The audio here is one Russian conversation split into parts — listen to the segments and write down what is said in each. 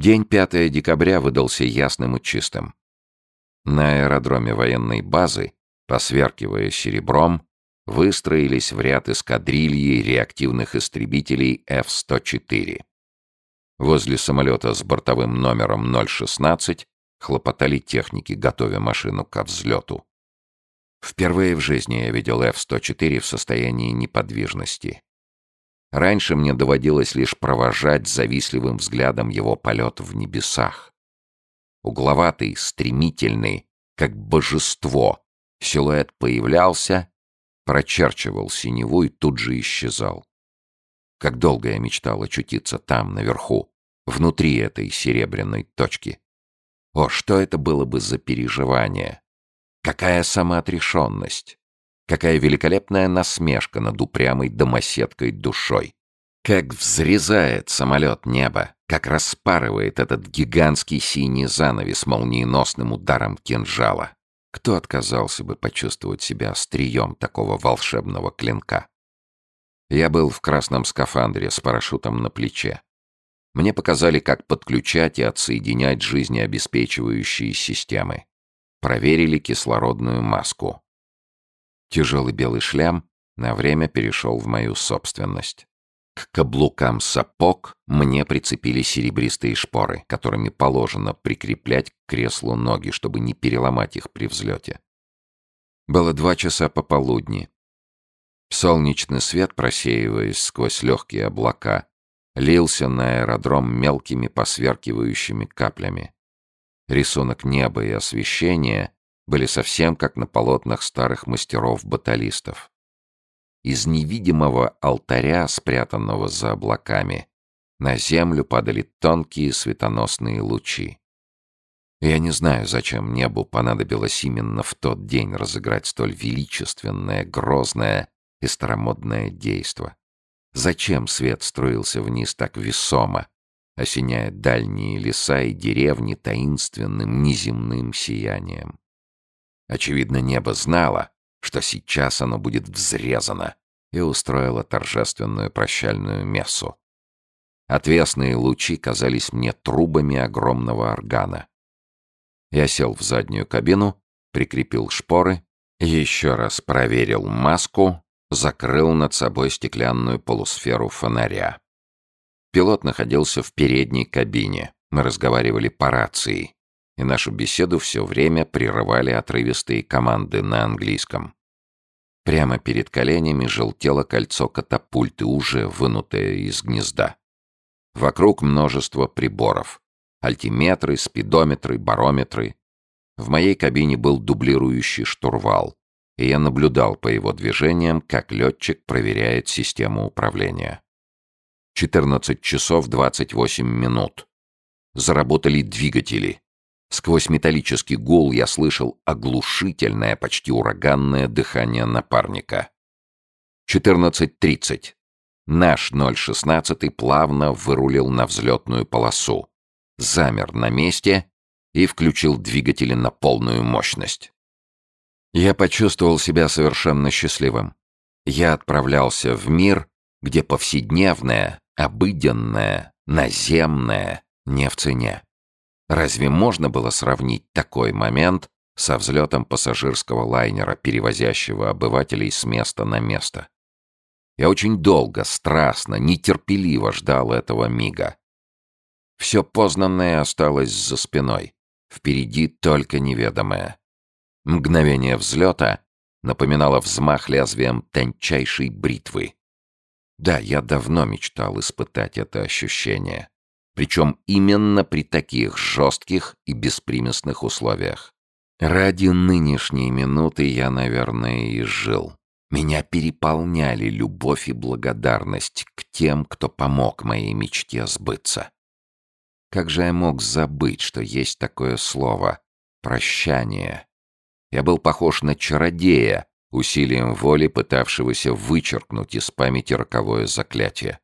День 5 декабря выдался ясным и чистым. На аэродроме военной базы, посверкивая серебром, выстроились в ряд эскадрильи реактивных истребителей F-104. Возле самолета с бортовым номером 016 хлопотали техники, готовя машину ко взлету. Впервые в жизни я видел F-104 в состоянии неподвижности. Раньше мне доводилось лишь провожать завистливым взглядом его полет в небесах. Угловатый, стремительный, как божество, силуэт появлялся, прочерчивал синеву и тут же исчезал. Как долго я мечтал очутиться там, наверху, внутри этой серебряной точки. О, что это было бы за переживание! Какая самоотрешенность! Какая великолепная насмешка над упрямой домоседкой душой! Как взрезает самолет небо, как распарывает этот гигантский синий занавес молниеносным ударом кинжала. Кто отказался бы почувствовать себя острием такого волшебного клинка? Я был в красном скафандре с парашютом на плече. Мне показали, как подключать и отсоединять жизнеобеспечивающие системы. Проверили кислородную маску. Тяжелый белый шлем на время перешел в мою собственность. К каблукам сапог мне прицепили серебристые шпоры, которыми положено прикреплять к креслу ноги, чтобы не переломать их при взлете. Было два часа пополудни. Солнечный свет, просеиваясь сквозь легкие облака, лился на аэродром мелкими посверкивающими каплями. Рисунок неба и освещения были совсем как на полотнах старых мастеров-баталистов. Из невидимого алтаря, спрятанного за облаками, на землю падали тонкие светоносные лучи. Я не знаю, зачем небу понадобилось именно в тот день разыграть столь величественное, грозное и старомодное действо. Зачем свет струился вниз так весомо, осеняя дальние леса и деревни таинственным неземным сиянием? Очевидно, небо знало, что сейчас оно будет взрезано, и устроило торжественную прощальную мессу. Отвесные лучи казались мне трубами огромного органа. Я сел в заднюю кабину, прикрепил шпоры, еще раз проверил маску, закрыл над собой стеклянную полусферу фонаря. Пилот находился в передней кабине. Мы разговаривали по рации и нашу беседу все время прерывали отрывистые команды на английском. Прямо перед коленями желтело кольцо катапульты, уже вынутое из гнезда. Вокруг множество приборов. Альтиметры, спидометры, барометры. В моей кабине был дублирующий штурвал, и я наблюдал по его движениям, как летчик проверяет систему управления. 14 часов 28 минут. Заработали двигатели. Сквозь металлический гул я слышал оглушительное, почти ураганное дыхание напарника. 14.30. Наш 016 плавно вырулил на взлетную полосу, замер на месте и включил двигатели на полную мощность. Я почувствовал себя совершенно счастливым. Я отправлялся в мир, где повседневное, обыденное, наземное не в цене. Разве можно было сравнить такой момент со взлетом пассажирского лайнера, перевозящего обывателей с места на место? Я очень долго, страстно, нетерпеливо ждал этого мига. Все познанное осталось за спиной. Впереди только неведомое. Мгновение взлета напоминало взмах лезвием тончайшей бритвы. Да, я давно мечтал испытать это ощущение. Причем именно при таких жестких и беспримесных условиях. Ради нынешней минуты я, наверное, и жил. Меня переполняли любовь и благодарность к тем, кто помог моей мечте сбыться. Как же я мог забыть, что есть такое слово «прощание»? Я был похож на чародея, усилием воли пытавшегося вычеркнуть из памяти роковое заклятие.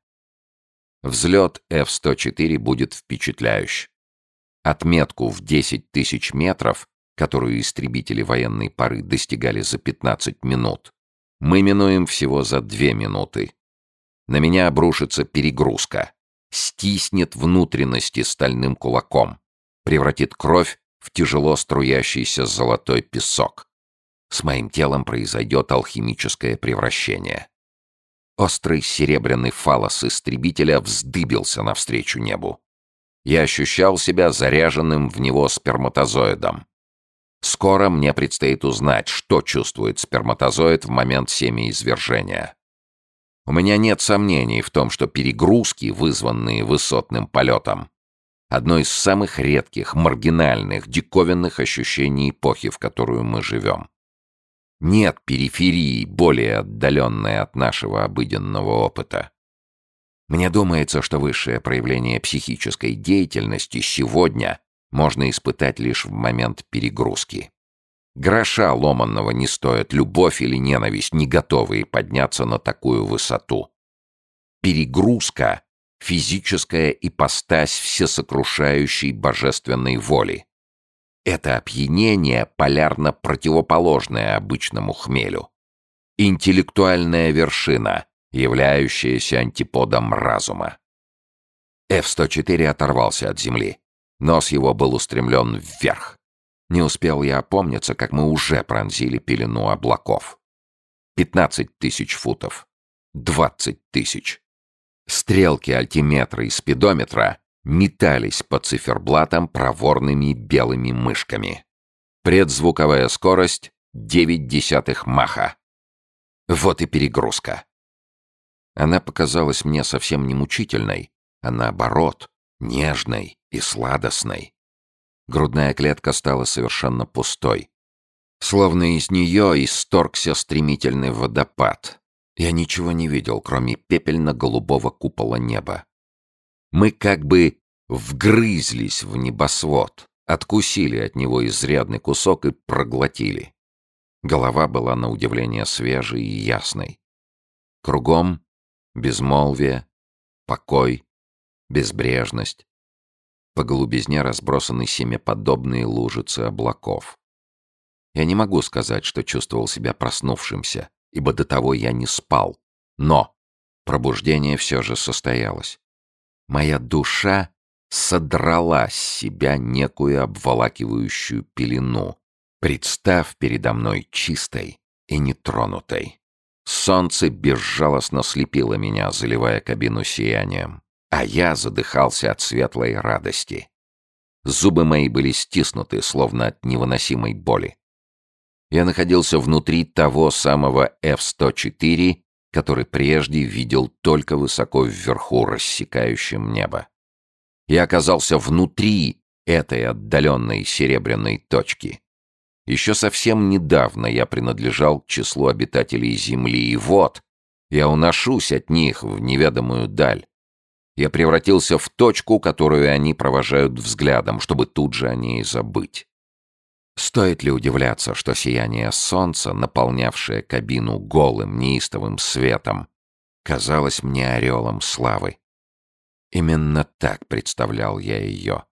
Взлет F-104 будет впечатляющий. Отметку в 10 тысяч метров, которую истребители военной пары достигали за 15 минут, мы минуем всего за 2 минуты. На меня обрушится перегрузка. стиснет внутренности стальным кулаком, превратит кровь в тяжело струящийся золотой песок. С моим телом произойдет алхимическое превращение. Острый серебряный фалос истребителя вздыбился навстречу небу. Я ощущал себя заряженным в него сперматозоидом. Скоро мне предстоит узнать, что чувствует сперматозоид в момент семяизвержения. У меня нет сомнений в том, что перегрузки, вызванные высотным полетом, одно из самых редких, маргинальных, диковинных ощущений эпохи, в которую мы живем. Нет периферии, более отдаленной от нашего обыденного опыта. Мне думается, что высшее проявление психической деятельности сегодня можно испытать лишь в момент перегрузки. Гроша ломанного не стоит любовь или ненависть, не готовые подняться на такую высоту. Перегрузка — физическая ипостась всесокрушающей божественной воли. Это опьянение полярно противоположное обычному хмелю. Интеллектуальная вершина, являющаяся антиподом разума. F-104 оторвался от земли. Нос его был устремлен вверх. Не успел я опомниться, как мы уже пронзили пелену облаков. Пятнадцать тысяч футов. Двадцать тысяч. Стрелки альтиметра и спидометра метались по циферблатам проворными белыми мышками. Предзвуковая скорость — 9 десятых маха. Вот и перегрузка. Она показалась мне совсем не мучительной, а наоборот, нежной и сладостной. Грудная клетка стала совершенно пустой. Словно из нее исторгся стремительный водопад. Я ничего не видел, кроме пепельно-голубого купола неба. Мы как бы вгрызлись в небосвод, откусили от него изрядный кусок и проглотили. Голова была на удивление свежей и ясной. Кругом безмолвие, покой, безбрежность. По голубизне разбросаны семеподобные лужицы облаков. Я не могу сказать, что чувствовал себя проснувшимся, ибо до того я не спал. Но пробуждение все же состоялось. Моя душа содрала с себя некую обволакивающую пелену, представ передо мной чистой и нетронутой. Солнце безжалостно слепило меня, заливая кабину сиянием, а я задыхался от светлой радости. Зубы мои были стиснуты, словно от невыносимой боли. Я находился внутри того самого F-104, который прежде видел только высоко вверху, рассекающим небо. Я оказался внутри этой отдаленной серебряной точки. Еще совсем недавно я принадлежал к числу обитателей Земли, и вот я уношусь от них в неведомую даль. Я превратился в точку, которую они провожают взглядом, чтобы тут же о ней забыть. Стоит ли удивляться, что сияние солнца, наполнявшее кабину голым, неистовым светом, казалось мне орелом славы? Именно так представлял я ее.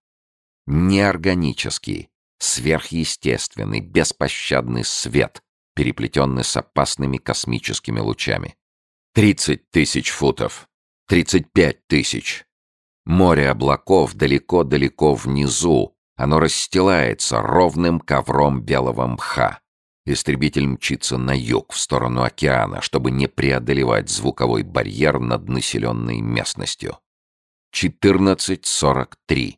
Неорганический, сверхъестественный, беспощадный свет, переплетенный с опасными космическими лучами. Тридцать тысяч футов. Тридцать пять тысяч. Море облаков далеко-далеко внизу, оно расстилается ровным ковром белого мха. Истребитель мчится на юг, в сторону океана, чтобы не преодолевать звуковой барьер над населенной местностью. 14.43.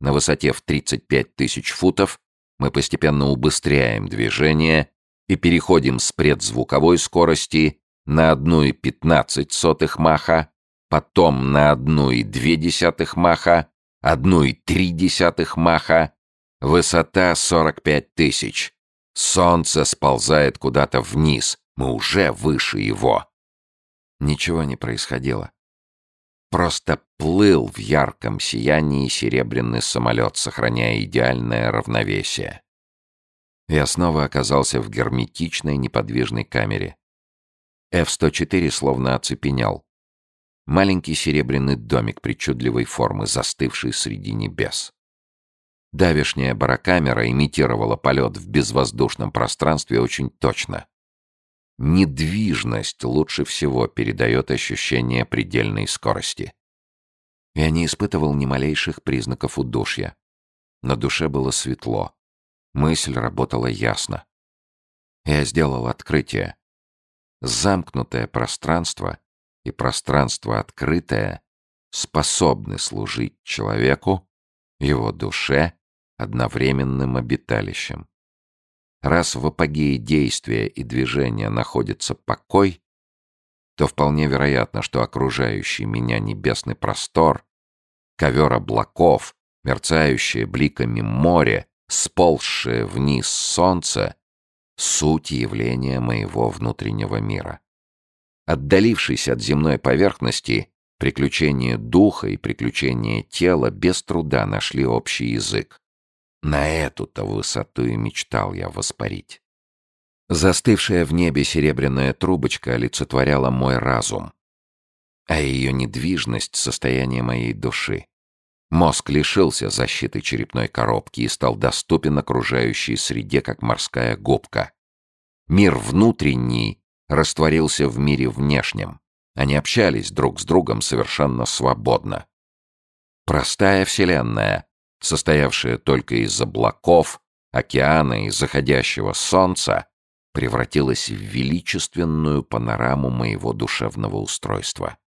На высоте в 35 тысяч футов мы постепенно убыстряем движение и переходим с предзвуковой скорости на 1,15 маха, потом на 1,2 маха, одну и три десятых маха, высота сорок пять тысяч. Солнце сползает куда-то вниз, мы уже выше его. Ничего не происходило. Просто плыл в ярком сиянии серебряный самолет, сохраняя идеальное равновесие. Я снова оказался в герметичной неподвижной камере. F-104 словно оцепенял. Маленький серебряный домик причудливой формы, застывший среди небес. Давешняя барокамера имитировала полет в безвоздушном пространстве очень точно. Недвижность лучше всего передает ощущение предельной скорости. Я не испытывал ни малейших признаков удушья. На душе было светло. Мысль работала ясно. Я сделал открытие. Замкнутое пространство и пространство открытое способны служить человеку, его душе, одновременным обиталищем. Раз в апогее действия и движения находится покой, то вполне вероятно, что окружающий меня небесный простор, ковер облаков, мерцающее бликами море, сползшее вниз солнце — суть явления моего внутреннего мира. Отдалившись от земной поверхности, приключения духа и приключения тела без труда нашли общий язык. На эту-то высоту и мечтал я воспарить. Застывшая в небе серебряная трубочка олицетворяла мой разум, а ее недвижность — состояние моей души. Мозг лишился защиты черепной коробки и стал доступен окружающей среде, как морская губка. Мир внутренний растворился в мире внешнем. Они общались друг с другом совершенно свободно. Простая вселенная, состоявшая только из облаков, океана и заходящего солнца, превратилась в величественную панораму моего душевного устройства.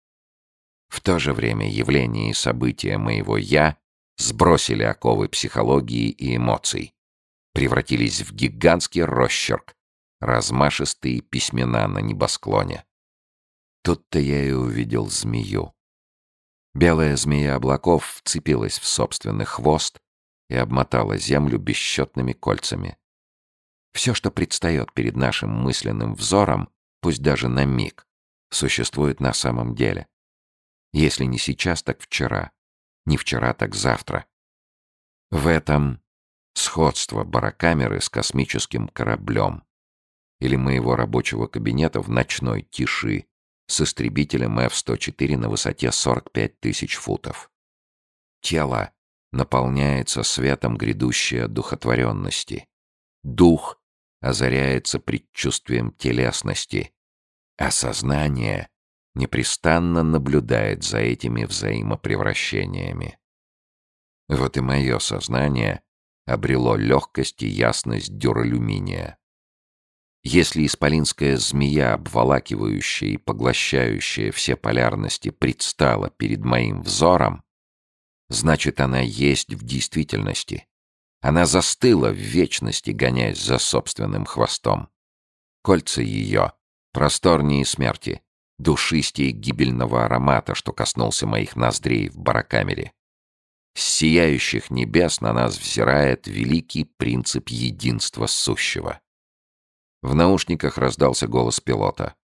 В то же время явления и события моего «я» сбросили оковы психологии и эмоций, превратились в гигантский росчерк, размашистые письмена на небосклоне. Тут-то я и увидел змею. Белая змея облаков вцепилась в собственный хвост и обмотала землю бесчетными кольцами. Все, что предстает перед нашим мысленным взором, пусть даже на миг, существует на самом деле. Если не сейчас, так вчера. Не вчера, так завтра. В этом сходство барокамеры с космическим кораблем или моего рабочего кабинета в ночной тиши с истребителем F-104 на высоте 45 тысяч футов. Тело наполняется светом грядущей одухотворенности. Дух озаряется предчувствием телесности, а сознание непрестанно наблюдает за этими взаимопревращениями. Вот и мое сознание обрело легкость и ясность дюралюминия. Если исполинская змея, обволакивающая и поглощающая все полярности, предстала перед моим взором, значит, она есть в действительности. Она застыла в вечности, гоняясь за собственным хвостом. Кольца ее просторнее смерти, душистее гибельного аромата, что коснулся моих ноздрей в барокамере. С сияющих небес на нас взирает великий принцип единства сущего. В наушниках раздался голос пилота.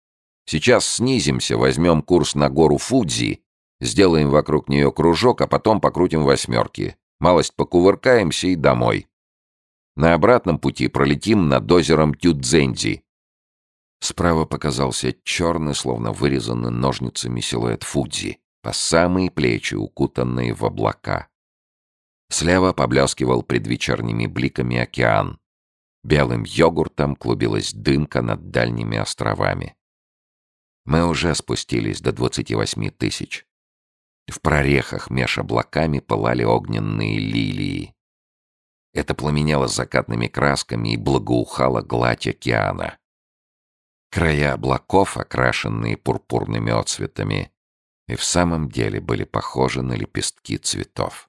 «Сейчас снизимся, возьмем курс на гору Фудзи, сделаем вокруг нее кружок, а потом покрутим восьмерки. Малость покувыркаемся и домой. На обратном пути пролетим над озером Тюдзензи». Справа показался черный, словно вырезанный ножницами силуэт Фудзи, по самые плечи, укутанные в облака. Слева поблескивал предвечерними бликами океан, Белым йогуртом клубилась дымка над дальними островами. Мы уже спустились до 28 тысяч. В прорехах меж облаками пылали огненные лилии. Это пламенело закатными красками и благоухало гладь океана. Края облаков, окрашенные пурпурными отцветами, и в самом деле были похожи на лепестки цветов.